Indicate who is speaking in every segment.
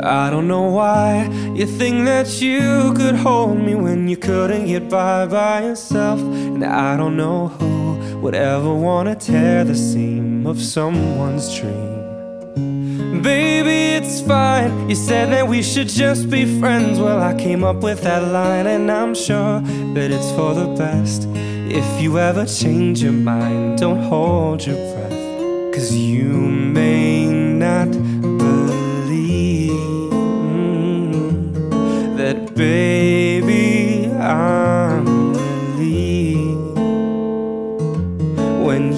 Speaker 1: I don't know why you think that you could hold me when you couldn't get by by yourself. And I don't know who would ever want to tear the seam of someone's dream. Baby, it's fine. You said that we should just be friends. Well, I came up with that line, and I'm sure that it's for the best. If you ever change your mind, don't hold your breath. Cause you may not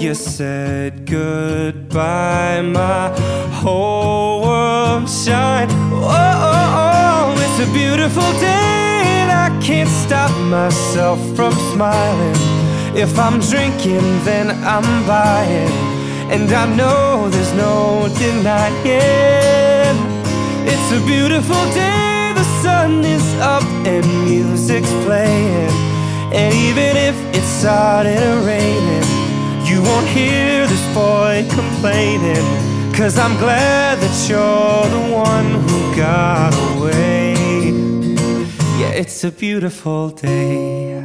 Speaker 1: you said goodbye My whole world shined oh, oh, oh, it's a beautiful day And I can't stop myself from smiling. If I'm drinking, then I'm buying. And I know there's no denying. It's a beautiful day the sun is up and music's playing. And even if it started raining won't hear this boy complaining Cause I'm glad that you're the one who got away. Yeah, it's a beautiful day.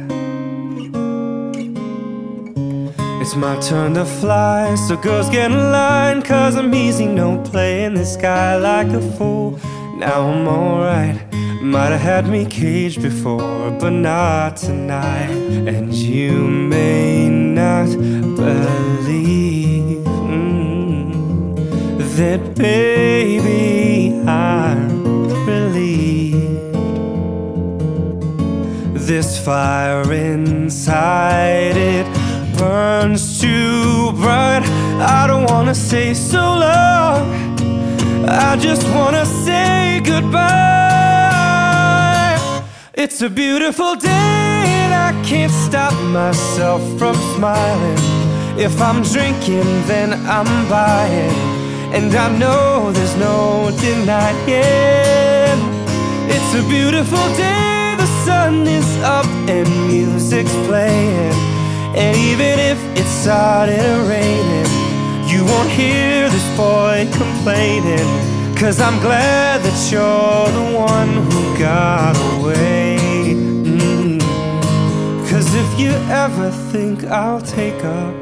Speaker 1: It's my turn to fly, so girls get in line Cause I'm easy, no play in the sky like a fool. Now I'm alright might have had me caged before, but not tonight. And you may not believe mm, that, baby, I'm relieved. This fire inside it burns too bright. I don't wanna say so long. I just wanna say goodbye. It's a beautiful day and I can't stop myself from smiling. If I'm drinking then I'm buying. And I know there's no denying. It's a beautiful day, the sun is up and music's playing. And even if it started raining You won't hear this boy complaining. Cause I'm glad that you're the one who got away ever think I'll take up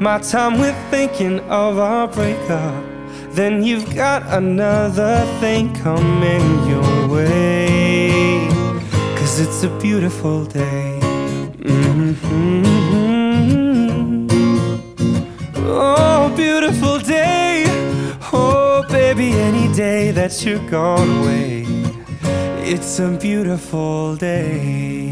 Speaker 1: my time with thinking of our breakup. Then you've got another thing coming your way. Cause it's a beautiful day. Mm -hmm. Oh, beautiful day. Oh, baby, any day that you're gone away. It's a beautiful day